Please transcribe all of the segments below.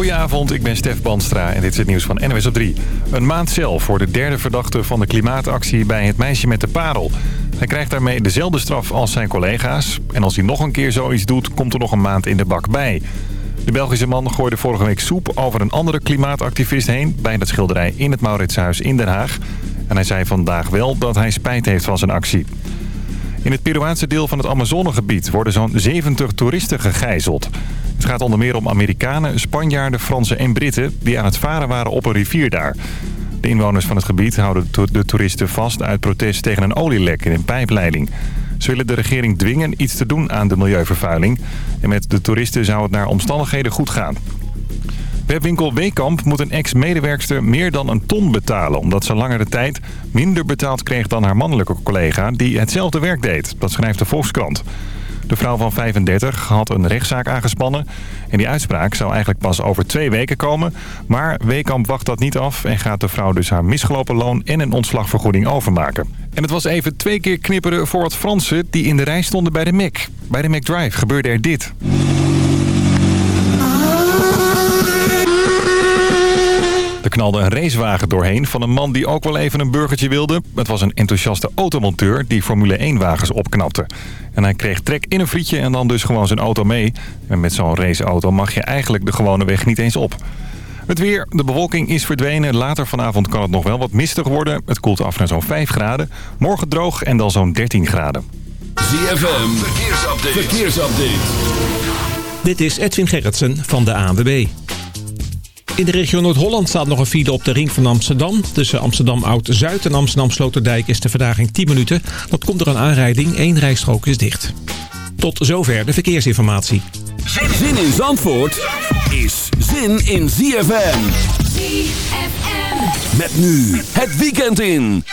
Goedenavond, ik ben Stef Banstra en dit is het nieuws van NWS op 3. Een maand cel voor de derde verdachte van de klimaatactie bij het meisje met de parel. Hij krijgt daarmee dezelfde straf als zijn collega's. En als hij nog een keer zoiets doet, komt er nog een maand in de bak bij. De Belgische man gooide vorige week soep over een andere klimaatactivist heen... bij het schilderij in het Mauritshuis in Den Haag. En hij zei vandaag wel dat hij spijt heeft van zijn actie. In het Peruaanse deel van het Amazonegebied worden zo'n 70 toeristen gegijzeld. Het gaat onder meer om Amerikanen, Spanjaarden, Fransen en Britten... die aan het varen waren op een rivier daar. De inwoners van het gebied houden de toeristen vast uit protest tegen een olielek in een pijpleiding. Ze willen de regering dwingen iets te doen aan de milieuvervuiling. En met de toeristen zou het naar omstandigheden goed gaan. Webwinkel Weekamp moet een ex-medewerkster meer dan een ton betalen... omdat ze langere tijd minder betaald kreeg dan haar mannelijke collega... die hetzelfde werk deed. Dat schrijft de Volkskrant. De vrouw van 35 had een rechtszaak aangespannen. En die uitspraak zou eigenlijk pas over twee weken komen. Maar Weekamp wacht dat niet af en gaat de vrouw dus haar misgelopen loon en een ontslagvergoeding overmaken. En het was even twee keer knipperen voor wat Fransen die in de rij stonden bij de Mac. Bij de McDrive gebeurde er dit. Er knalde een racewagen doorheen van een man die ook wel even een burgertje wilde. Het was een enthousiaste automonteur die Formule 1-wagens opknapte. En hij kreeg trek in een frietje en dan dus gewoon zijn auto mee. En met zo'n raceauto mag je eigenlijk de gewone weg niet eens op. Het weer, de bewolking is verdwenen. Later vanavond kan het nog wel wat mistig worden. Het koelt af naar zo'n 5 graden. Morgen droog en dan zo'n 13 graden. ZFM, verkeersupdate. verkeersupdate. Dit is Edwin Gerritsen van de ANWB. In de regio Noord-Holland staat nog een file op de ring van Amsterdam. Tussen Amsterdam Oud-Zuid en Amsterdam Sloterdijk is de verdaging 10 minuten. Dat komt door een aanrijding. Eén rijstrook is dicht. Tot zover de verkeersinformatie. Zin in Zandvoort is zin in ZFM. ZFM. Met nu het weekend in.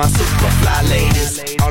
my sister.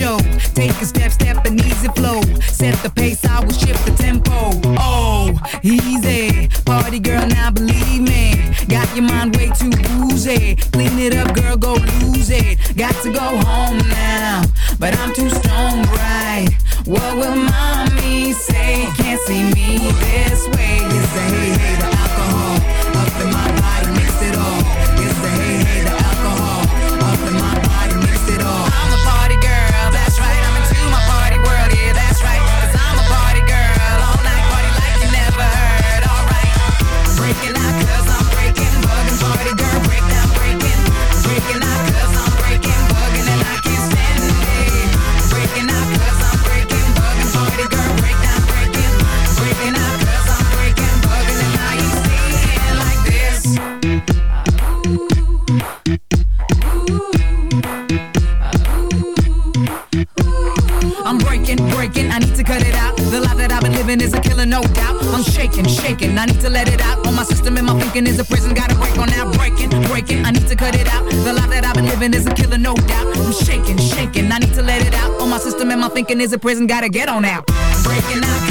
show. Take a step, step and easy flow. Set the pace, I will shift the tempo is a prison, gotta get on out. Breaking out.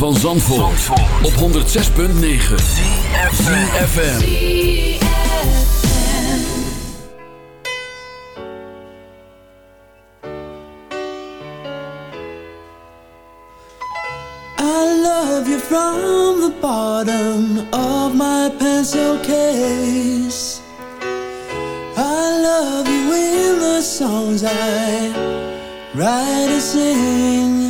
van Zandvoort, op 106.9 CFFM I love you from the bottom of my pencil case. I love you in the songs I write and sing.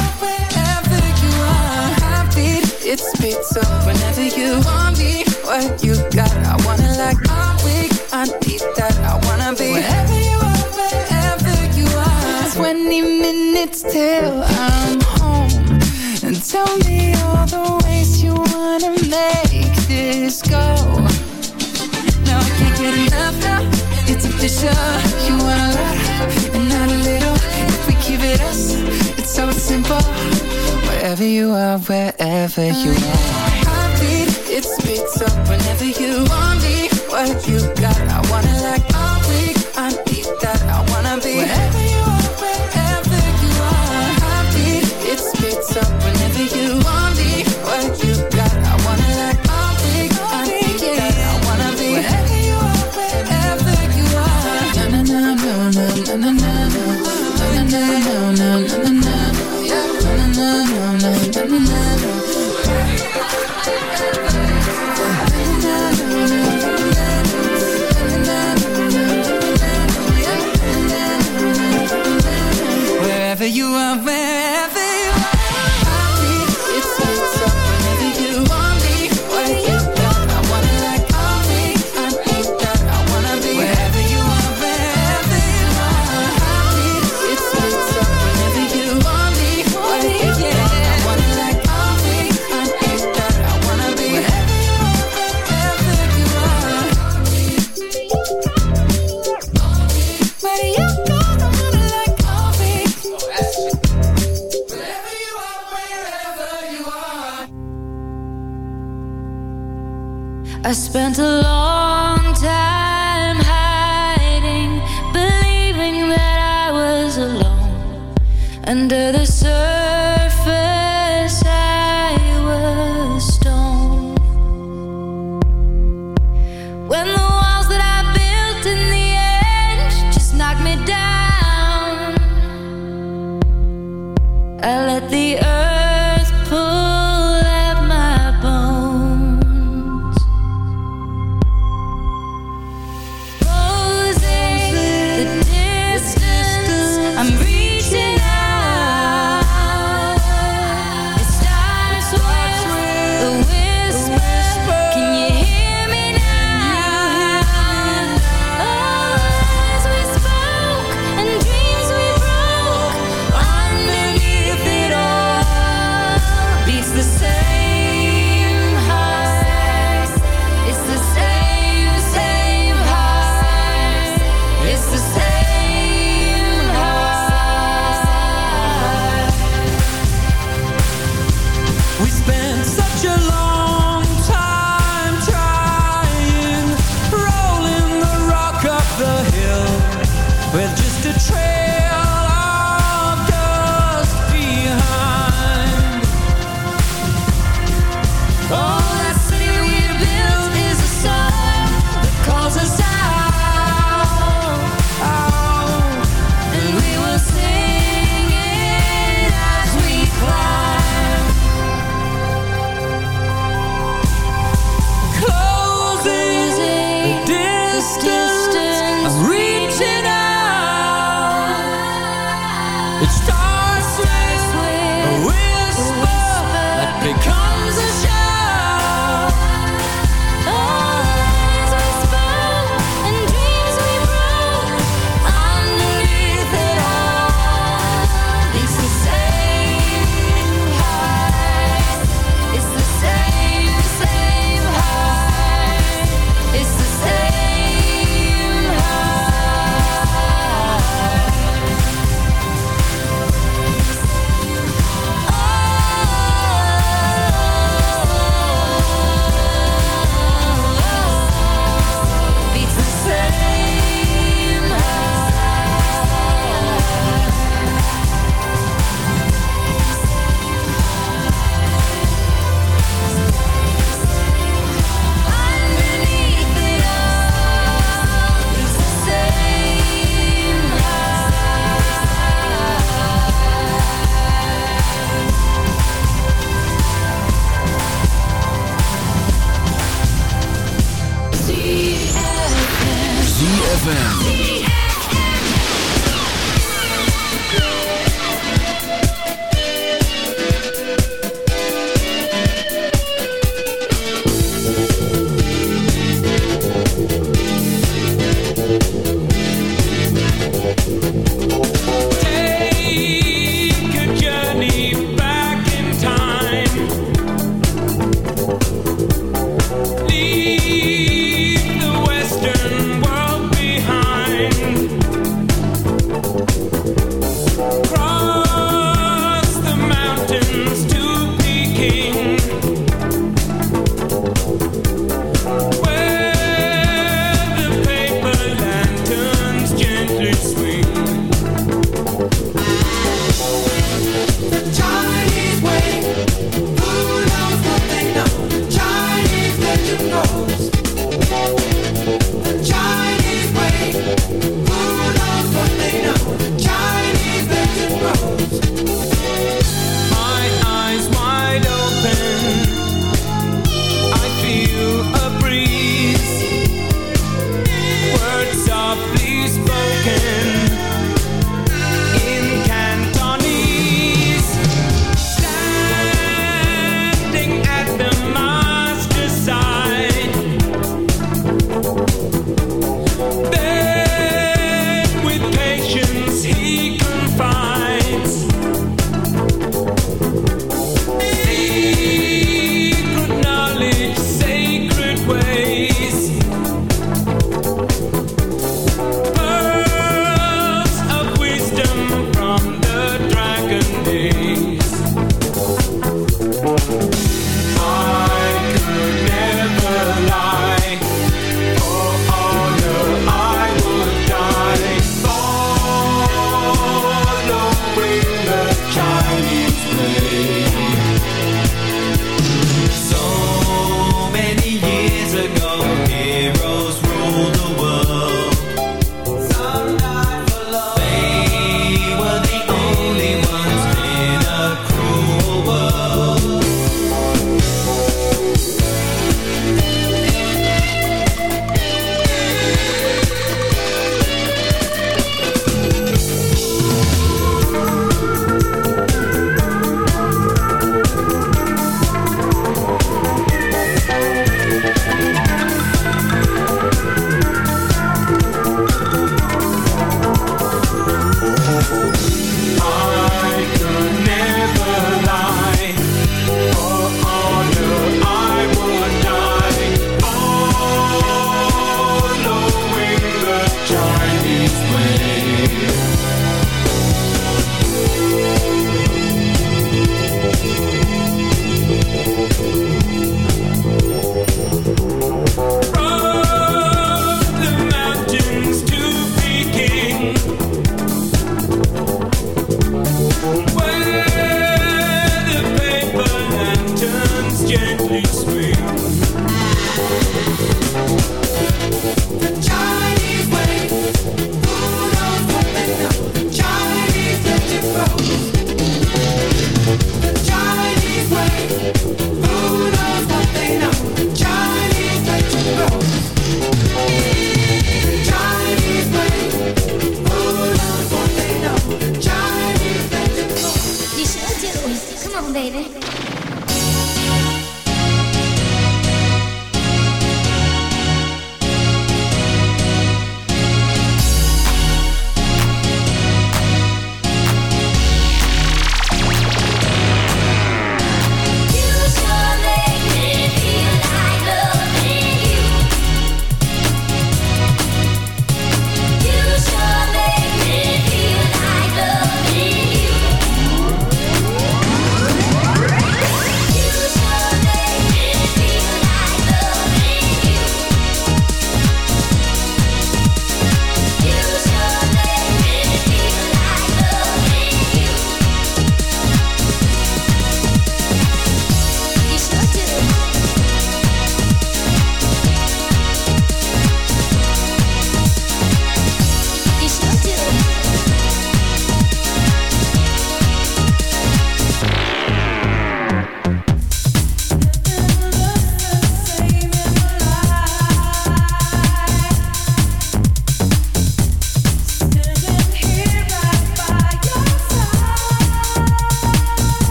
Heartbeat, it speeds whenever you want me. What you got, I wanna like. I'm weak, I need that. I wanna be wherever you are, wherever you are. 20 minutes till I'm home. And tell me all the ways you wanna make this go. No, I can't get enough now. It's official. You want a lot and not a little. If we keep it us, it's so simple. Wherever you are, wherever you are. Heartbeat, it speeds up whenever you want me. What you got, I wanna like. All week, fight.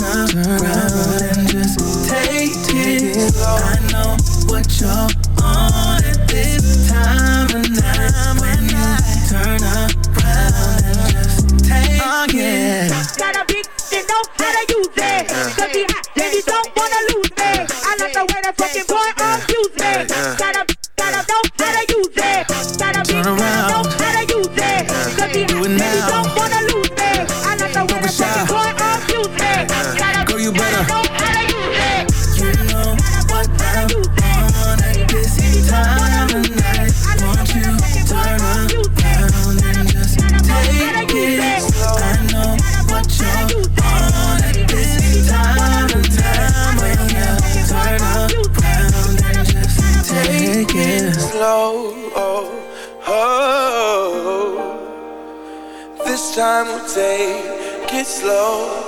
turn around and just take it. I know what you're on at this time turn around and just take oh, yeah. Got a know how to use it. Hot, don't wanna lose me. I the way that fucking boy abuse me. Got a got a know how to use it. Got a know how to use it. Hot, don't slow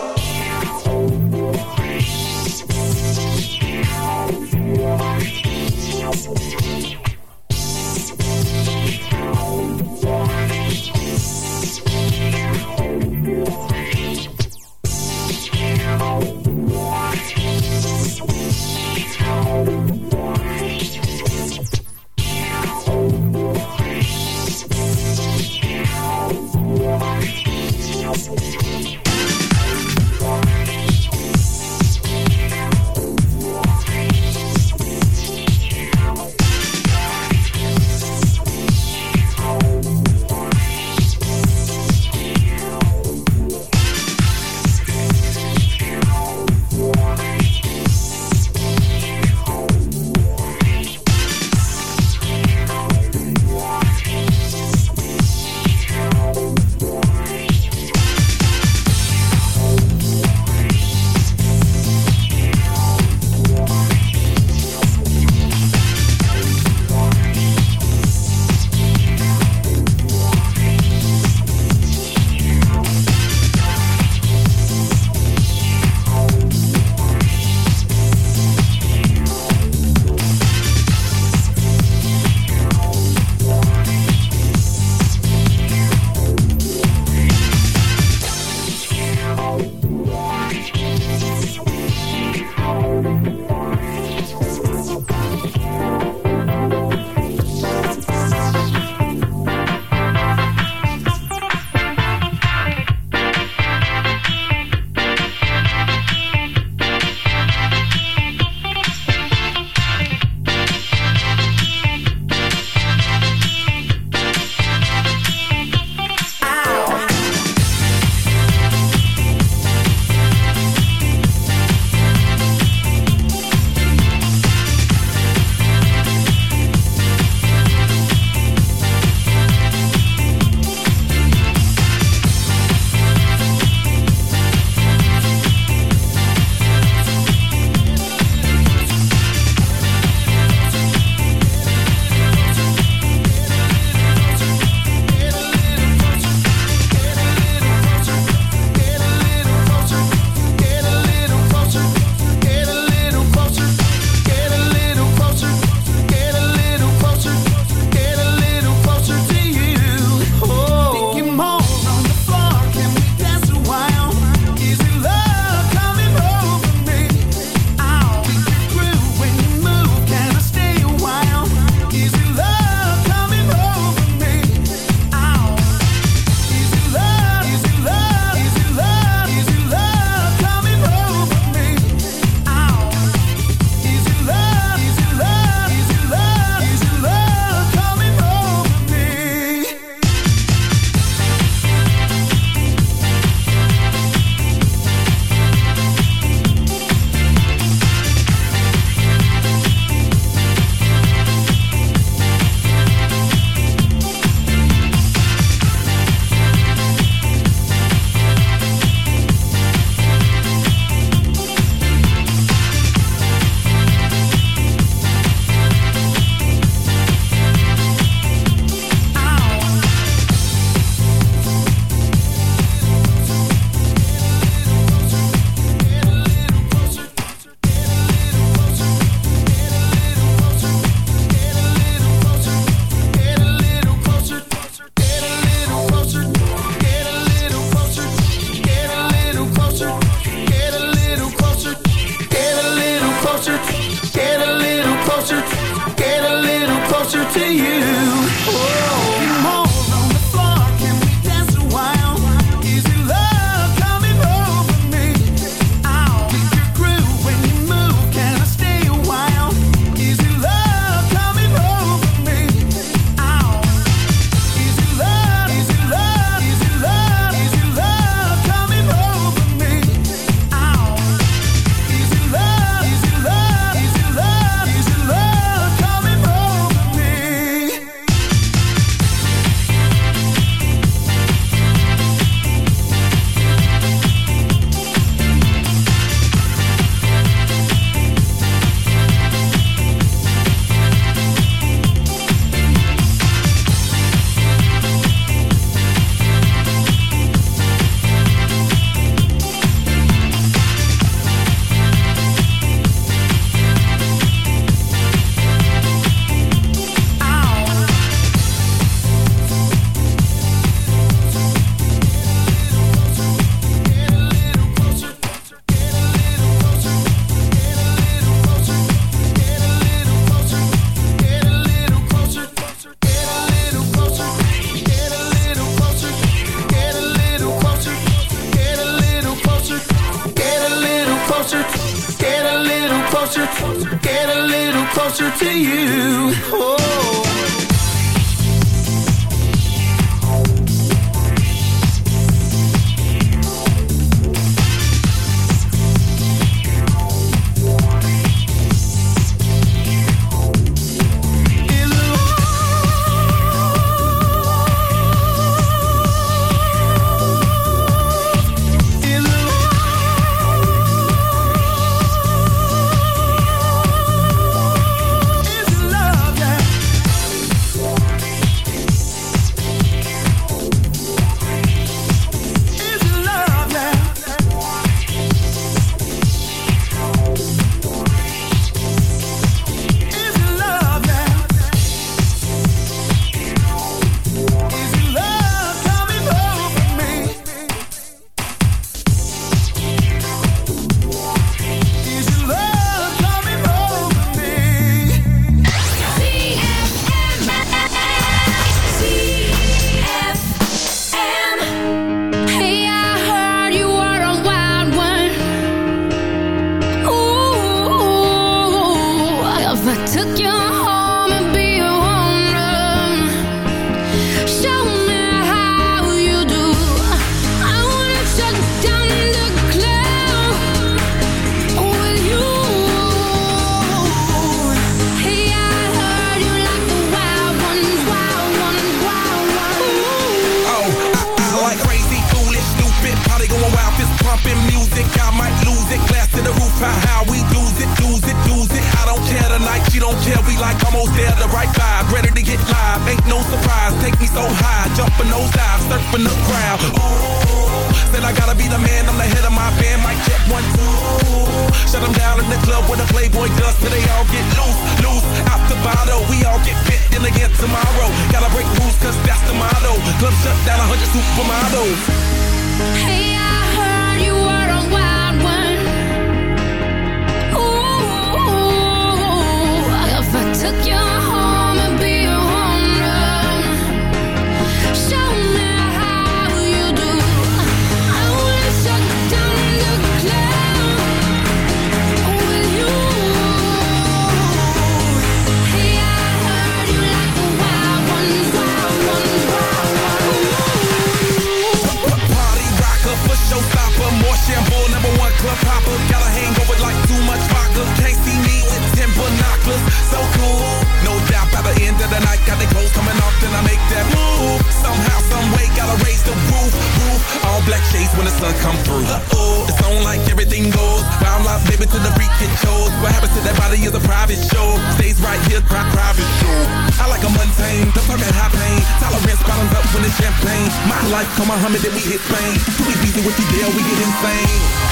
Told Muhammad then we hit fame. We easy with you, deal, we get insane.